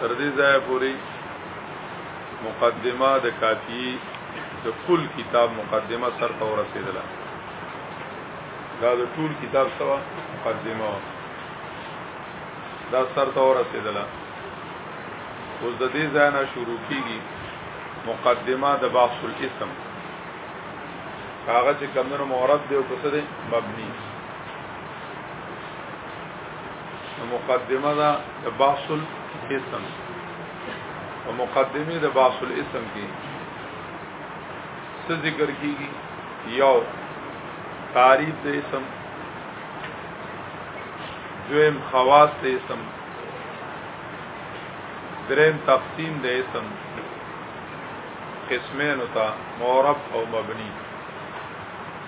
تر دې ځای پورې مقدمه د کافی د کل کتاب مقدمه سر ته ورسېدله دا د ټول کتاب سره مقدمه دا سر ته ورسېدله اوس د دې ځای نه شروع کیږي مقدمه د بحث الاسم کاغذ کمنو مورد دی او څه دی مبني مقدمه دا د بحث الاسم او مقدمه د بحث الاسم کې څه ذکر کیږي یو تعریف د اسم دویم خواص د اسم دریم تقسیم د اسم قسمین او تا معرب او مبنی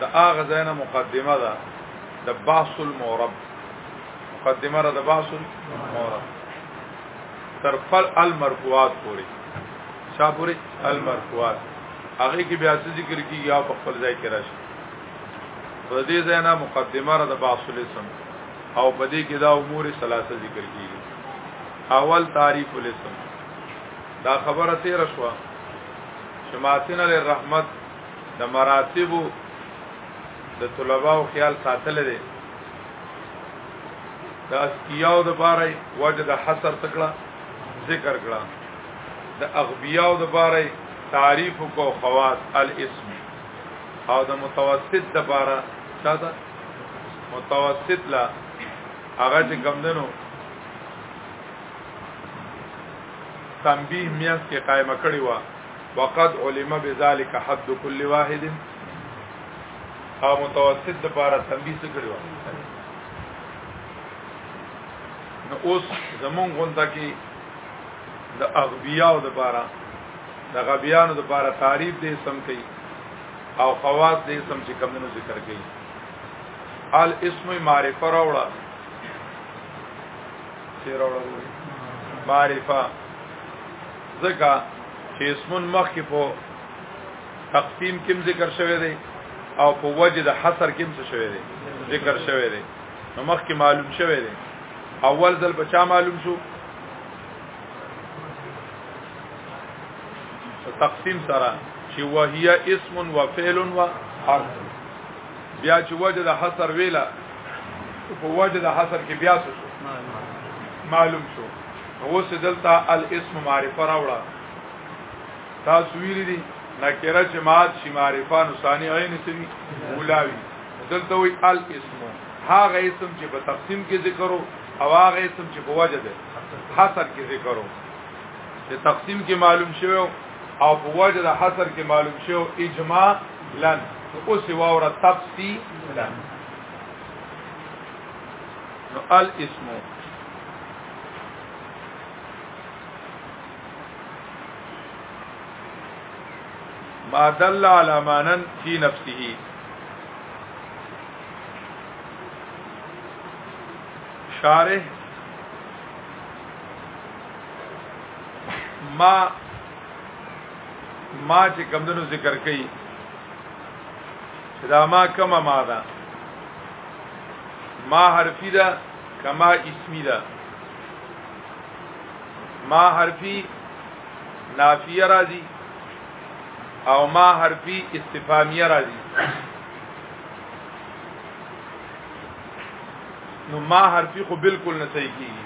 د هغه ځای نه مقدمه ده د باس المورب مقدمه را د باس المورب تر فل المرفوعات پوری چا پوری المرفوعات هغه کې بیا څه ذکر کیږي یا په خپل ځای کې راشي په دې ځای نه مقدمه را د باس الاسم او په دې کې دا امور ثلاثه ذکر کیږي اول تعریف الاسم دا خبره تیر شوه شماتن علی رحمت د مراتبو د طلباو خیال ساتل دي د اسکیاو د باره وجه د حصر تکړه ذکر کړه د اغبیاو د باره تعریف کو خواص الاسم او د متوسط د باره چاته متوسط لا هغه چې کم دنو تنبیه میاس کې قائمه کړی و وقد علم بذلك حد كل واحد او متوسط لپاره تنبیه څه کړو نو اوس زمون غونډه کې د اغبیاو لپاره د غبیانو لپاره تعریف دې سم کوي او خواص دې سم چې کوم نو ذکر کوي ال اسم معرفه راوړه چې راوړه معرفه ځکه چې اسمون مخکې په تقسیم کې ذکر شوی دی او په وجه د حصر کې څه شوی دی ذکر شوی دی نو مخکې معلوم شوی دی اول ځل بچا معلوم شو تقسیم سره چې وهي اسم و فعل و حرف بیا چې وجه د حصر ویلا په وجه د حصر کې بیا څه معلوم شو اوس دلته الاسم معرفه راوړه تاسو ویل دي نکره چې مات شي معرفه نو ثاني عین سوي اولاوي دلته وی الاسم هاغه اسم چې په تقسیم کې ذکرو او هاغه اسم چې په وجه ده حصر کې ذکرو چې تقسیم کې معلوم شوی او په وجه ده حصر کې معلوم شوی اجماع لن اوس واوره تفصیل نو الاسم ما دل على مانن في نفسه شارح ما ما چې کمدنو ذکر کړي دا ما کما ما ده ما حرفی ده کما اسمی ده ما حرفی نافیه راځي او ما حرفی استفامیه راځي نو ما حرفی خو بالکل نه صحیح کیږي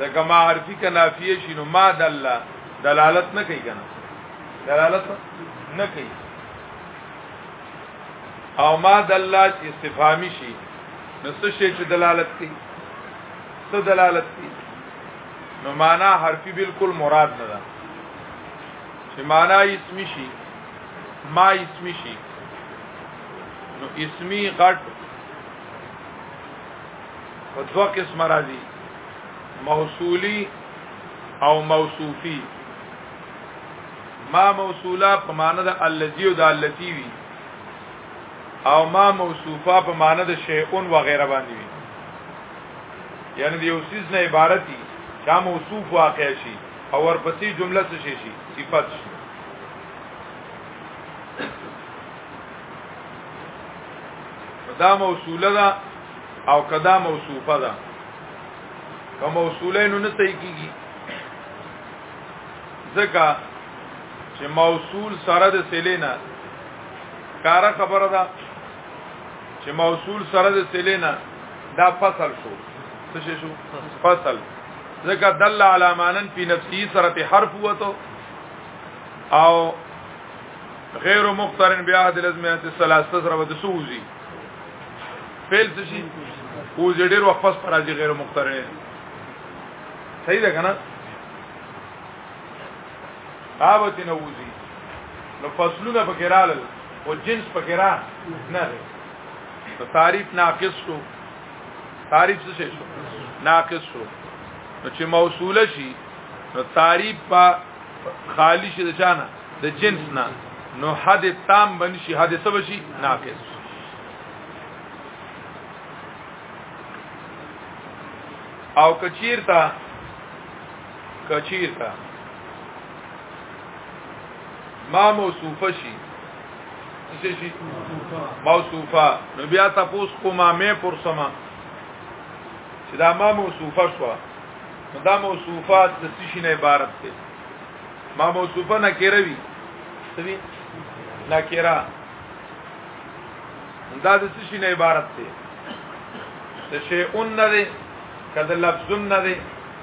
ځکه ما حرفی که نافیه شي نو ما دل دلالت نه کوي کنه دلالت نه کوي او ما دل استفامی شي نو څه شی چې دلالت کوي څه دلالت کوي نو معنا حرفي بالکل مراد نه ده چې معنا اسمی شي ما اسمی شي نو اسمی غټ په دوه قسم راځي موصولی او موصوفی ما موصوله په معنا د الذی او د التی وی او ما موصوفه په معنی د شیئون و غیره باندې وي یعنی د یو سیز نه عبارت دي چې موصوف واقع شي او ورپسې جمله څه شي شي صفت شي دا موصوله ده او کدا موصوفه ده که موصوله نو نه صحیح کیږي ځکه چې موصول سره د سلینا کار خبره ده چې موصول سره د سلینا دا فصل شو څه شو فصل ځکه دل علی مانن په نفسي سره په حرف وته او غیر مخترن بیا د لازمیات الثلاثه سره ود سوزي فعل څه شي او زړه وقفص پر راځي غیر مخترن صحیح ده کنه آبت نه وځي نو فصلونه پکې رالل او جنس پکې را نه دی نو تعریف ناقص شو تعریف څه شو ناقص شو نو چې موصوله شي نو تعریف په خالی شي د چانه د جنس نه نو حد تام بن شي حد څه بشي ناقص او کچیر ته کچیرته ما موصوفه شي څه شي موصوفه نو بیا تاسو کومه مې پرسمه چې دا ما موصوفه شو دا موصوفه د څه شي نه عبارت ده ما موصوفه نه کېروي سوي نه کېرا دا د څه شي نه عبارت ده د شی اون نه ده کده لفظ نه ده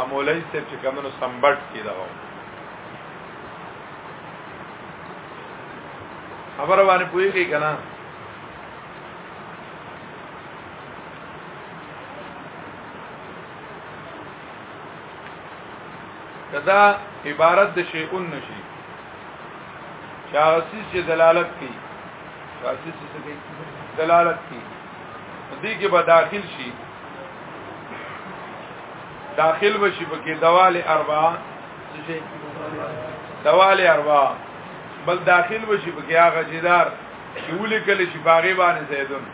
امولای سه چې کمنو سمبټ کې دا خبر باندې پوهیږي کنه کدا عبارت د شیءن نشي شاغسی چې دلالت کوي شاغسی چې دلالت کوي دې کې به داخل شي داخل بشي پکې دوال اربع شي دوال اربع بل داخل بشي پکې هغه جدار چې ولې کله شي باغې باندې زیدون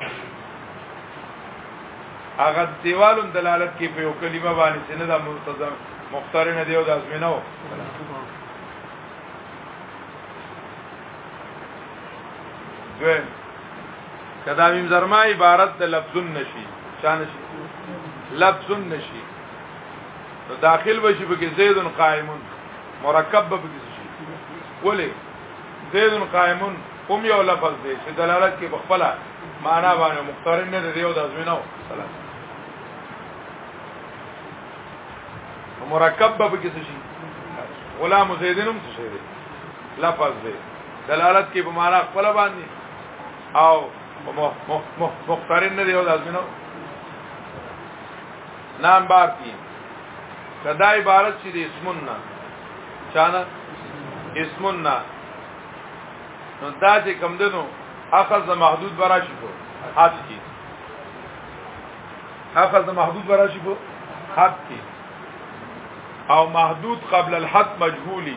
هغه دیوالون دلالت کوي په یو کلمه باندې چې نه د ملتزم مختارنه دیو د ازمنو دویم کدا میم زرما عبارت د لفظن نشي چا نشي لفظن نشي نو داخل بشي په کې زید قائمون مرکب به کې شي ولی زید قائمون هم یو لفظ دی چې دلالت کې بخپله معنا باندې مقترن نه دی او د ازمنه سلام مرکب به کې شي غلام زیدنم څه شي لفظ دی دلالت کې په معنا خپل باندې او مختارین نه دی او داسینو نام بار کی کدا عبارت چې د اسمون نه چانه اسمون نه نو دا چې کم دنو اخذ محدود برا شي کو حد کی اخذ محدود برا شي کو حد کی او محدود قبل الحد مجهولی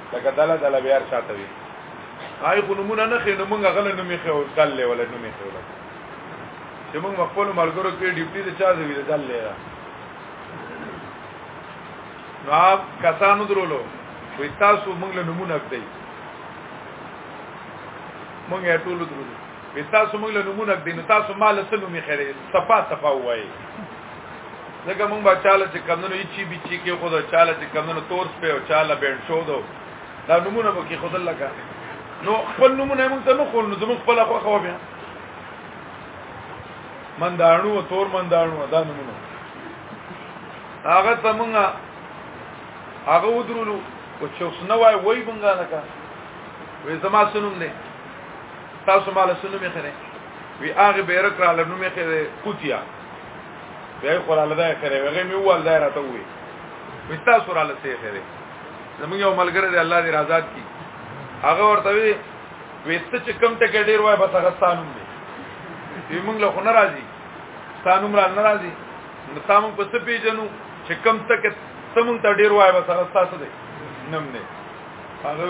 لکه دله دله بیا شاته وي آی خو نمونه نه خې نو موږ غل نومې خو دل له ولا نومې خو له چې موږ خپل ملګرو کې ډیپټي ته چا زوی دل له نو کسانو درولو وي تاسو موږ له نمونه کړئ موږ ټول درولو تاسو موږ له نمونه کړی نو تاسو مال څه نومې خیره صفا صفا وایي ځکه موږ به چاله چې کمونو یې چی بچی کې خود چاله چې کمونو تور سپه او چاله بین شو دو دا نمونه به کې خود الله کا نو خپل نمونه موږ ته نو خو نو زموږ خپل خو خو بیا من دانو تور من دانو دا نمونه هغه ته موږ هغه ودرولو او چې اوس نه وای وای بنګا نه کا وې زما سنوم نه تاسو مال سنو می خره وی هغه بیرک را لنو می خره کوتیا بیا خو را لدا خره وغه می وال دا راته وی وی تاسو را لسه خره زموږ یو ملګری دی الله دې آزاد کی هغه ورته وی وی ته چې کم ټکه ډیر وای بس هغه ستانوم دی وی موږ له خنه راځي ستانوم را نه راځي نو تاسو په څه پیژنو چې کم ټکه سمون ته ډیر وای بس هغه تاسو دی نم نه هغه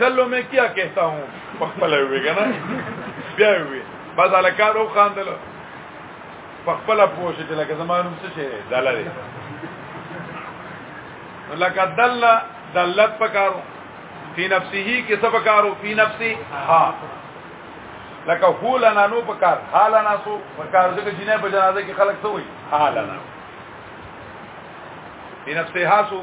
دلو مې کیا کہتا ہوں پخپل وی کنه بیا وی بس الکار او خان دلو پخپل پوښ چې لکه زمانو څه شي دلاري لکه دل دلت پکارو فی نفسه کې څه پکارو فی نفسه ها لکه هو لنا نو پکار حالنا سو پکار دغه جنې په جنازه کې خلک څه وي حالنا فی نفسه ها سو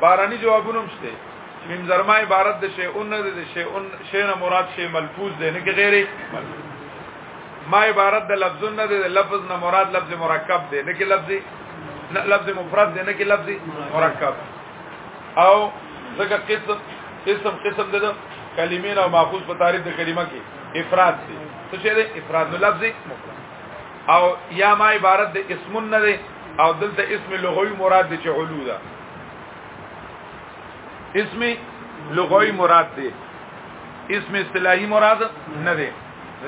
بارانی جوابونه مشته میم زرما عبارت د شی اون نه د شی اون شی نه مراد شی ملفوظ دی نه کې غیر ما عبارت د لفظ نه د لفظ نه مراد لفظ مرکب دی نه کې لفظ نه لفظ مفرد دی نه کې لفظ مرکب او ځکه قسم قسم قسم د کلمې نه ماخوذ په تعریف د کلمه کې افراد دی څه شی دی افراد نو لفظ مفرد او یا ما عبارت د اسم نه دی او دلته اسم لغوي مراد دي چې علو ده اسم لغوي مراد دي اسم اصطلاحي مراد نه دي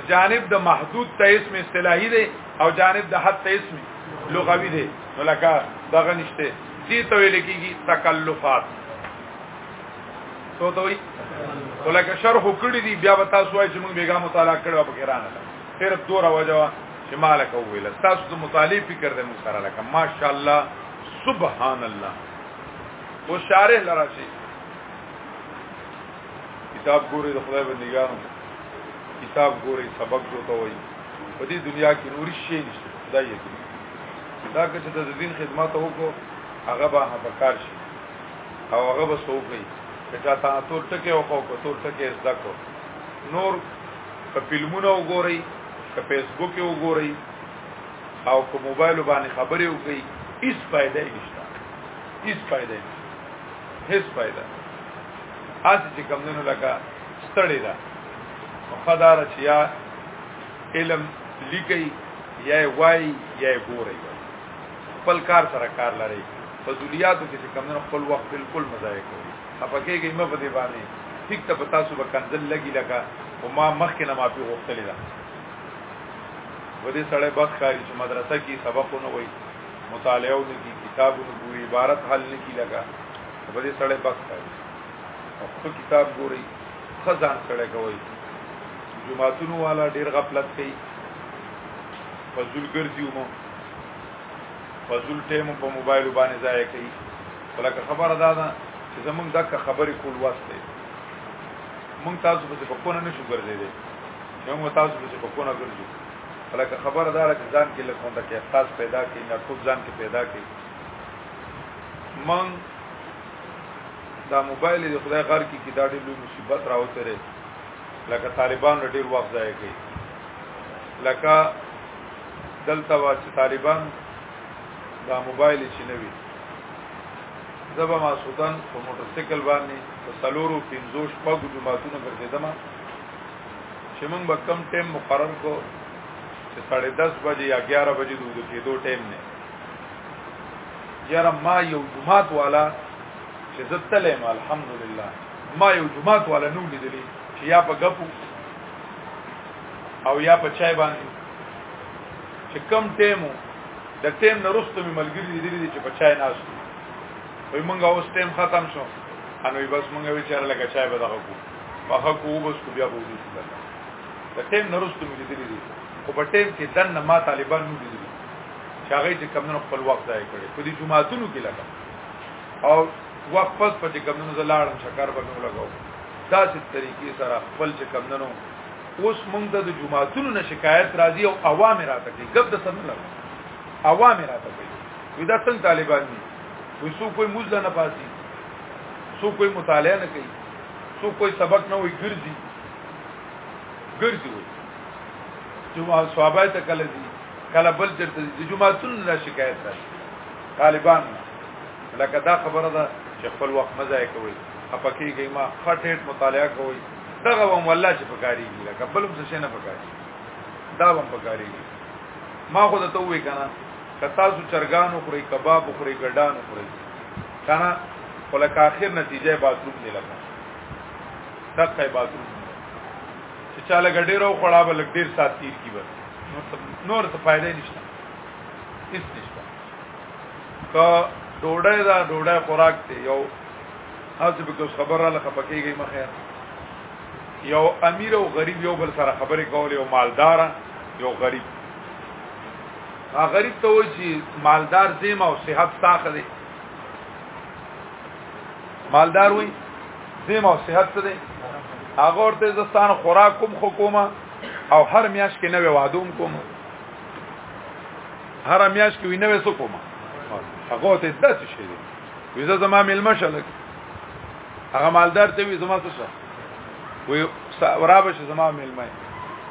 جانب د محدود ته اسم اصطلاحي دي او جانب د حد ته اسم لغوي دي نو لکه دغه نشته دي ته ویل کیږي تکلفات سو ته وي ولکه شرح کړی دی بیا به تاسو وایئ چې موږ بیګا مطالعه کړو په ګرانه صرف دوه راوځو چې مالک ویل تاسو د مطالعه فکر د موږ سره لکه ماشاءالله سبحان الله او شارح لراشي کتاب ګوري د خدای بندګانو کتاب ګوري سبق جوته وایي په دې دنیا کې نور شي نشته خدای یې دا که چې د دین خدمت وکړو هغه به په کار شي او هغه به سوګي چې تا ته تور ټکه او کو تور ټکه زده کو نور په فلمونو وګورئ که فیسبوک یې وګورئ او که موبایل باندې خبرې وکړئ هیڅ فائدہ نشته هیڅ فائدہ نشته هیڅ فائدہ اسی چې کوم نه لکه ستړی ده خدار چې یا علم لیکي یا وای یا ګوري خپل کار سره کار لري فضولیاتو کې کوم نه خپل وخت بالکل مضایع کوي خپه کېږي مې په دې باندې ټیک ته پتا سو به کنزل لګي لکه او ما مخکې نه معافي غوښتلې ده و دې سړی بد کاری چې مدرسه کې سبقونه وایي مطالعه ونه کی کتابونه ګوري عبارت حل نه کی لگا په دې سړی بس کوي او خو کتاب ګوري خزان سړی کوي جمعهتونو والا ډیر غفلت کوي فزول ګرځي مو فزول ټیم په موبایل باندې ضایع کوي ولکه خبره دا ده چې زمونږ دغه خبرې کول واسطه مونږ تاسو په څه کونه نشو ګرځېدې یو مو تاسو په څه کونه ګرځو ولکه خبره دا ده چې ځان کې لکه څنګه کې احساس پیدا کړي نه ټول ځان کې پیدا کړي مونږ دا موبایل د خدای غار کې کې دا ډېر لوی مصیبت راوته لري لکه طالبان ډېر وخت ځای کوي لکه دلته وا چې طالبان دا موبایل چې نوي زبا ما سوتن په موټر سایکل باندې په سلورو پنځو شپږو جمعاتونو ګرځیدم چې موږ به کم ټیم مقرر کو چې 10:30 بجې یا 11 بجې د ودو کېدو ټیم نه یاره ما یو جمعات والا چې زه تلم الحمدلله ما یو جمعات والا نو لیدلی چې یا په غپو او یا په چای باندې چې کم ټیمو د ټیم نه رسته مې ملګری لیدلی دی چې په چای ناس دی وای مونږ اوس ټیم ختم شو انو بس مونږ وی چاره لګا چای به دغه کو واخه کو بس کو بیا وځو د ټیم نه رسته مې لیدلی دی خو په ټیم کې دنه ما طالبان نه لیدلی چې هغه چې کمونو خپل وخت ځای کړي په دې جمعاتونو کې لګا او وخت پس په کمونو زلاړم شکر به مې لګاو دا چې طریقې سره خپل چې کمونو اوس مونږ ته د جمعاتونو نه شکایت راځي او عوام راته کوي ګب د سن نه عوام راته کوي وی دا څنګه طالبان دي وی څو کوئی موز نه پاسي څو کوئی مطالعه نه کوي څو کوئی سبق نه وي ګرځي ګرځي وي جمعه صحابه ته کله دي کله بل چرته دي جمعاتونو نه شکایت راځي طالبان لکه دا خبره ده چې خپل وخت مزه کوي اپکیږي ما خټه مطالعه کوي دغه هم والله چې پکاري دي لکه بلم څه نه پکاري دا هم پکاري دي ما خو ته وې کنه کتا سو چرګان خوري کباب خوري ګډان خوري کنه ولکه اخر نتیجه باثروم نه لګا تک یې باثروم چې چاله ګډیر او خړا بل ډیر سات تیر کی بس نور څه فائدې نشته هیڅ نشته کا ډوډۍ دا ډوډۍ خوراک دی یو تاسو به کوم خبر را لخه پکېږي مخه یو امیر او غریب یو بل سره خبرې کولې او مالدار یو غریب ا غریب ته وایي چې مالدار زیمه او صحت تاخه دي مالدار وایي زیمه او صحت څه دي هغه ورته زستان خوراک کوم خو کومه او هر میاش کې نوې وادوم کوم هر میاش کې وینوې سو کومه هغه ته داسې شي ویزه زما ملما شلک هغه مالدار ته وی زما څه وی ورابه شه زما ملما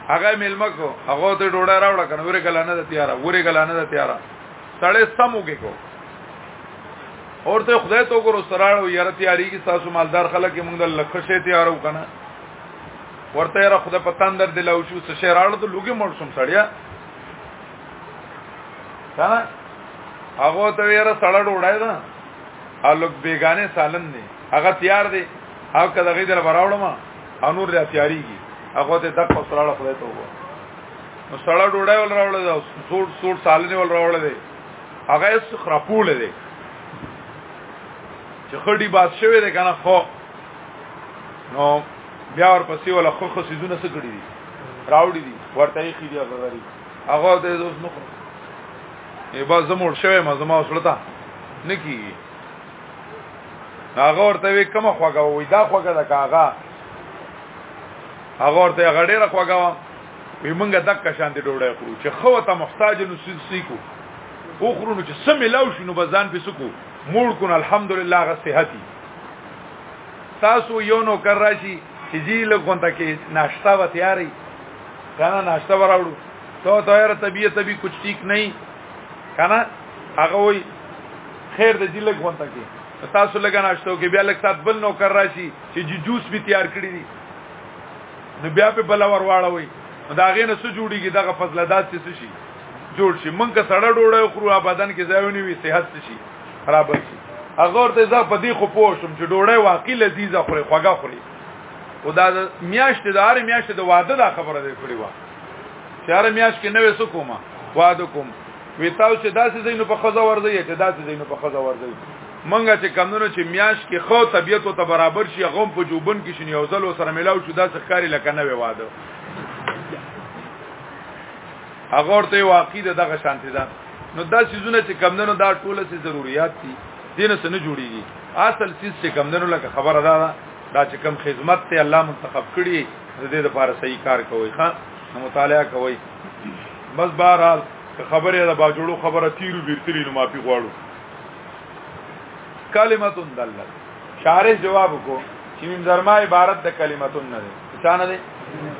هغه ملما کو هغه ته ډوډۍ راوړه کنه ورې کله نه تیار ورې کله نه تیار سړې سمو کې کو اور ته خدای ته ګورو سراړو یاره تیاری کی تاسو مالدار خلک موږ د لکه شی تیارو کنه ورته را خدای پتان در دلاو شو څه شی راړو ته لوګي مرسوم سړیا کنه هغه ته ویره سړړ وړای دا الوک بیگانه سالن دی هغه تیار دی او کله غي دل براوړم او نور لا تیاریږي هغه ته دک پسراله خدای ته وو نو سړړ وړای ول راوړل دا سور سور سالن ول راوړل دی هغه اس خرپول دی چې خړډي باز شوی دی کنه خو نو بیا ورپسې ولا خو خو سيزونه څه کړی دي راوړي دي ورته یې خېدي غزاري هغه ته دوس نو ای با زموړ شوی ما زما وسلتا نکی هغه ورته وی کومه خوګه وای دا خوګه د کاغه هغه ورته غډیره خوګه وا وی مونږه دک شان دی ډوړای خو چې خو ته محتاج نو سید سیکو او خرونو چې سم لاو شنو بزان په سکو مور کون الحمدلله غ صحتي تاسو یو نو کر راشي چې جی لګون ته کې ناشتا و تیاری کنه ناشته وراوړو تو تو یاره طبیعت ابي کچھ ٹھیک نہیں کنه هغه وای خیر د دې لګ وانته کې تاسو لګ ناشته کې بیا لګ سات بل نو کر راشي چې جوس به تیار کړی دي نو بیا په بل ور واړوي دا غې نه سو جوړیږي دغه فضل داد څه شي جوړ شي مونږ که سړه ډوړې خورو بدن کې ځایونی وي صحت شي خراب شي هغه ورته ځه په دې خو پوه شم چې ډوړې واقعي لذیذه خوري خوږه خوري او دا میاشت د هر میاشت د واده دا خبره ده کړی و چې هر میاشت کې نوې څه کومه واده کوم وی تاسو چې داسې زینو په خزه ورځي چې داسې زینو په خزه ورځي منګه چې کمونو چې میاش کې خو طبیعت ته برابر شي غوم په جوبن کې شنی اوزل او سره ملاو شو داسې ښکاری لکه نه واده هغه ورته واقع ده دغه شانتی ده نو دا سيزونه چې کمندونو دا ټوله سي ضرورت دي دین سره نه جوړيږي اصل سیس چې کمندونو لکه خبره ده دا چې کم خدمت ته الله منتخب کړی د دې لپاره صحیح کار کوي ښا نو مطالعه کوي بس بهرحال خبره دا باجوړو خبره تیرو بیرتلی نو مافي غواړو کلمتون دلت شارح جواب کو چې من زرما عبارت د کلمتون نه ده څه نه ده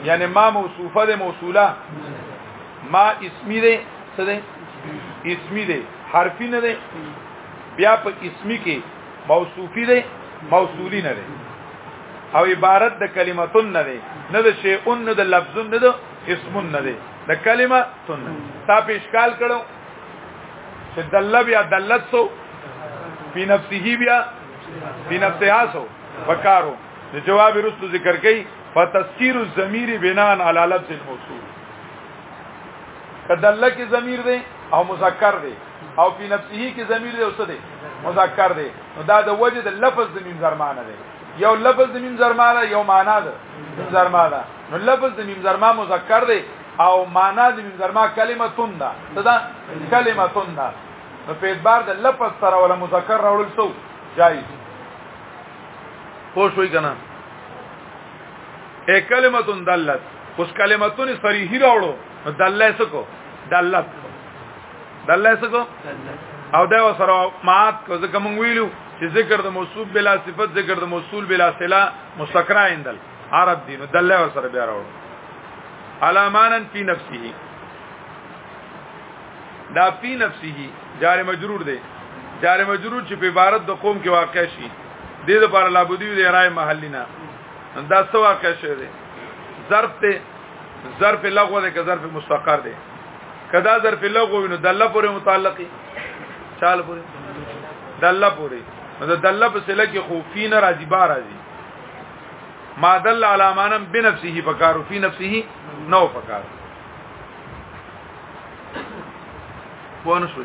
یعنی ما موصوفه ده موصوله ما اسمی ده څه ده اسمی ده حرفی نه ده بیا په اسمی کې موصوفی دی موصولی نه دی او عبارت د کلمتون نه دی نه د شیئون نه د لفظون نه د اسمون نه دی د کلمه تون تا په اشکال کړو چې دله بیا دلت سو په نفسه بیا په نفسها سو وکارو د جواب رسو ذکر کړي فتسکیر الضمیر بناء علی لفظ الموصول کدلک ضمیر دی او مذکر دی او په نفسه کې ضمیر دی اوسه دی مذکر دی نو دا د وجه د لفظ د میم زرمانه دی یو لفظ د میم زرمانه یو معنا ده میم زرمانه نو لفظ د میم زرما مذکر دی او معنا د میم زرما کلمه تون ده دا کلمه تون ده نو په اعتبار د لفظ سره ولا مذکر راوړل سو جایز پوه شوي کنه اے کلمه تون دلت اوس کلمتون صریحی راوړو دلت سکو دلت د الله سکو او دا سره مات کو ځکه مونږ ویلو چې ذکر د موصوف بلا صفت ذکر د موصول بلا صله مسکرا اندل عرب دین د الله سره بیا راو علامانن فی نفسه دا فی نفسه جار مجرور دی جار مجرور چې په عبارت د قوم کې واقع شي د دې لپاره لابدی دی رائے محلینا دا څه واقع شوی دی ظرف ته ظرف لغو ده که ظرف مستقر ده کدا ظرف لغو نو دله پورې متعلقي چال پورې دله پورې نو دله په سله کې خو فی نه راځي با راځي ما دل علی مانم بنفسه فکار فی نفسه نو فکار پونه شو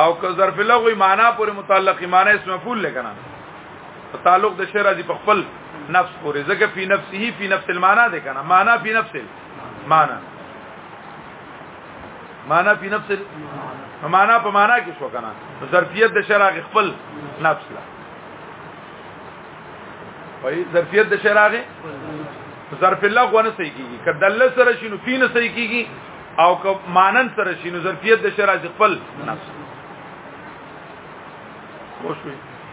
او که ظرف لغوی معنا پورې متعلق معنا اسم مفعول لګنه په تعلق د شی راځي په خپل نفس پورې ځکه په نفسه په نفس المعنا ده کنه معنا په نفس المعنا معنا په نفس معنا په معنا کې شو کنه ظرفیت د شرع خپل نفس لا وای ظرفیت د شرع ظرف الله غو نه صحیح کیږي کدل سره شنو فی نه صحیح کیږي او که مانن سره شنو ظرفیت د شرع خپل نفس خوشوي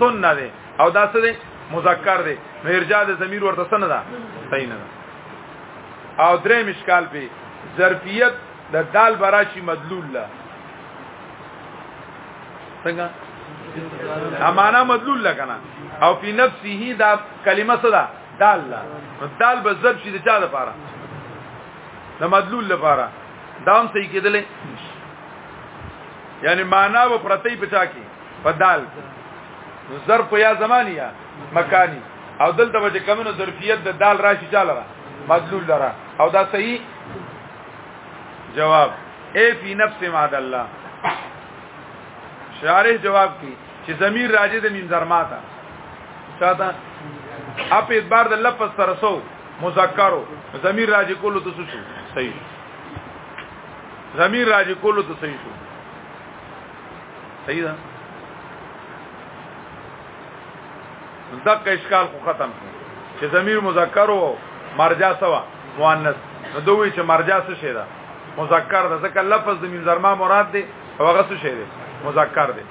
سنه ده او دا څه ده مذکر ده نو ارجاع د ضمیر ورته سنه ده صحیح نه ده او درې مشکال به ظرفیت د دال براشي مدلول لا څنګه امانه مدلول لا کنه او په نفسه دا کلمه څه ده دال لا دال به ضرب شي د چا لپاره د مدلول لپاره دا هم صحیح کېدلې یعنی معنا و پرتی پچا کې په دال کې ظرف یا زمانی یا مکانی او دلته به کمنو ظرفیت د دال راشي چاله را مدلول لرا او دا صحیح جواب اے فی نفس ماد الله شارح جواب کی چې ضمیر راځي د مين زرما تا چاته اپ اعتبار د لفظ سره سو مذکرو ضمیر راځي کولو ته شو صحیح ضمیر راځي کولو ته صحیح شو صحیح ده دغه اشکال خو ختم شو چې ضمیر مذکر او مرجع سوا مؤنث نو دوی چې مرجع څه شي ده مذکر ده ځکه لفظ د منظرما مراد دی او هغه څه شي ده مذکر دی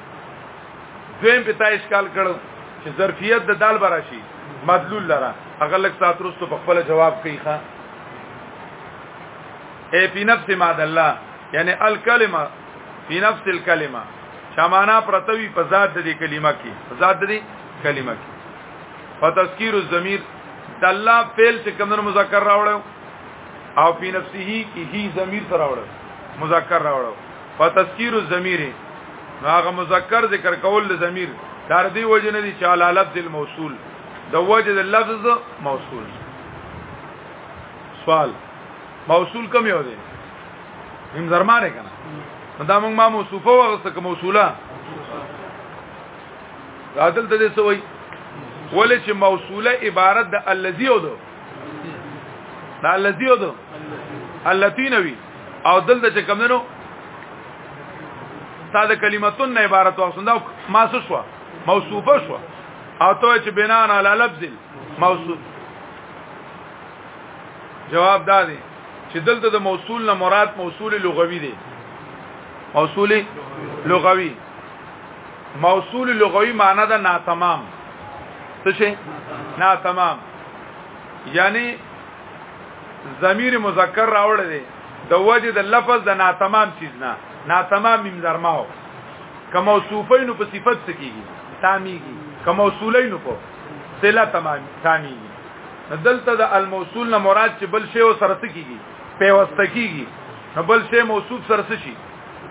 دویم په تا اشکال کړو چې ظرفیت د دال برا شي مدلول لره هغه لک ساترستو په خپل جواب کوي ښا اے پی نفس ماد الله یعنی الکلمه په نفس الکلمه شمانا پرتوی په ذات د دې کلمه کې ذات د دې کلمه کې فتذکیر الضمیر د الله فعل چې کمنو مذکر راوړو او په نفسه کې هی ضمیر سره راوړو مذکر راوړو فتذکیر الضمیر هغه مذکر ذکر کول د ضمیر تر دې وجه نه دي چې علی لفظ الموصول د وجه د لفظ موصول سوال موصول کوم یو دی هم زرمانه کنه دا موږ ما موصوفه وغسته کوم موصوله عادل ته څه وای ولې چې موصوله عبارت د الذی او دو دا الذی او دو التی نوی او دلته چې کوم نو ساده کلمتون نه عبارت واوسنده ما څه شو موصوفه شو او ته چې بنان علی لفظ موصوف جواب دا دی چې دلته د موصول نه مراد موصول لغوي دی موصول لغوي موصول لغوي معنی دا ناتمام څه شي ناتمام یعنی ضمیر مذکر راوړل دی د وجه د لفظ د ناتمام چیز نه ناتمام مم زرماو کما وصوفین په صفت سکیږي تامیږي کما وصولین په صله تمام تامیږي دلته د الموصول نه مراد چې بل شی سره سکیږي پیوسته کیږي نو بل شی موصوف سره شي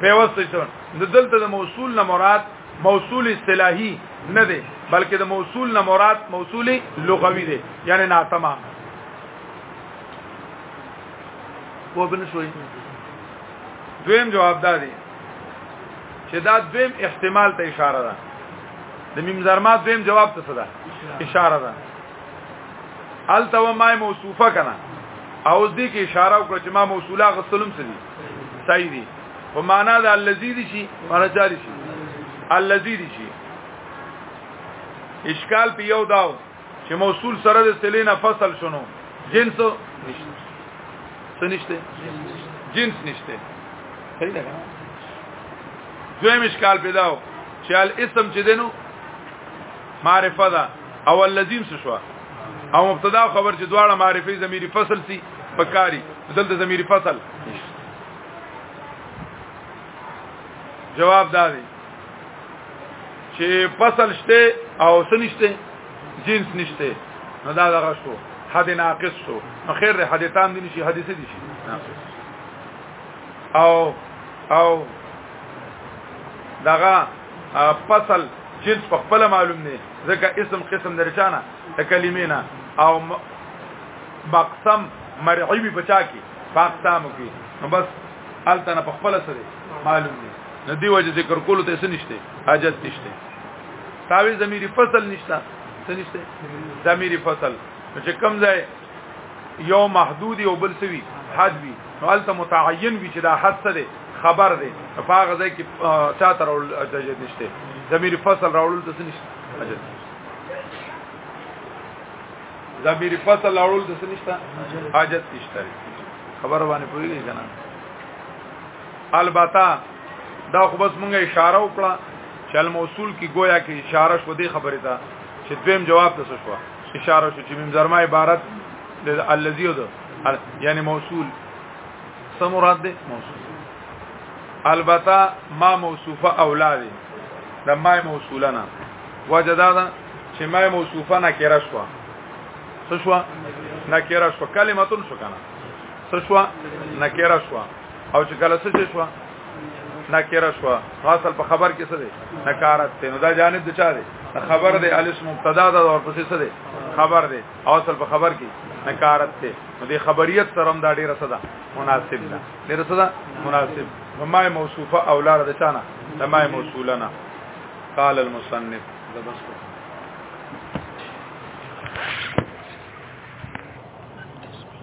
پیوسته شي نو دلته د موصول نه مراد موصول اصطلاحي نه دی بلکې د موصول نه مراد موصول لغوي دی یعنی ناتمام په بن شوي دویم جواب دا دی چې دا دویم احتمال ته اشاره ده د میم زرما دویم جواب ته څه ده اشاره ده الته و ما موصوفه کنه او دې کې اشاره وکړه چې ما موصوله غسلم سدي صحیح دي په معنا د الذي دي شي معنا جاري شي الذي دي شي اشکال په یو داو چې موصول سره د سلینا فصل شنو جنس نشته څه نشته جنس نشته صحیح ده دویم اشکال پیداو چې الاسم چې دینو معرفه ده او الذين شوا او مبتدا خبر چې دواړه معرفي ضميري فصل سي پکاري دلته ضميري فصل جواب دادي چې فصل شته او سنشته جنس نشته نو دا دغه شو حد ناقص شو نو خیر ده حد تام دي نشي حدیث دي شي او او دغه فصل جنس په خپل معلوم نه ځکه اسم قسم درچانه د کلمې نه او مقسم مرعی به بچا کی پاکستان کی نو بس الته نه خپل سره معلوم دی نو دی وجه ذکر کولو ته څه نشته حاجت نشته تاوی زميري فصل نشته څه نشته زميري فصل چې کم ځای یو محدود او بل سوي حد وي نو الته متعین وي چې دا حد څه دی خبر دی په هغه ځای کې چا تر اول اجازه نشته زمير فصل راوړل د سنشت اجازه زمير فصل راوړل د سنشت حاجت نشته خبر باندې پوهیږي کنه البته دا خو بس مونږه اشاره وکړه چې الموصول کې گویا کې اشاره شو دی خبره ده چې دویم جواب تاسو شو اشاره شو چې میم زرما عبارت د الذی او د یعنی موصول سم مراد ده موصول البته ما موصوفه اولاد د ما موصوله نه وجدا ده چې ما موصوفه نه کېرا شو څه شو نه کېرا شو کلمتون شو کنه څه شو نه کېرا شو او چې کله څه شو نکره شو اصل په خبر کې څه دی نکارت ته نو دا جانب د چا دی خبر دی الف مبتدا ده او پسې څه دی خبر دی اصل په خبر کې نکارت ته نو د خبریت سره هم دا ډیره صدا مناسب ده ډیره صدا مناسب ما موصوفه اولاد د چانه ما موصولنا قال المصنف ده بس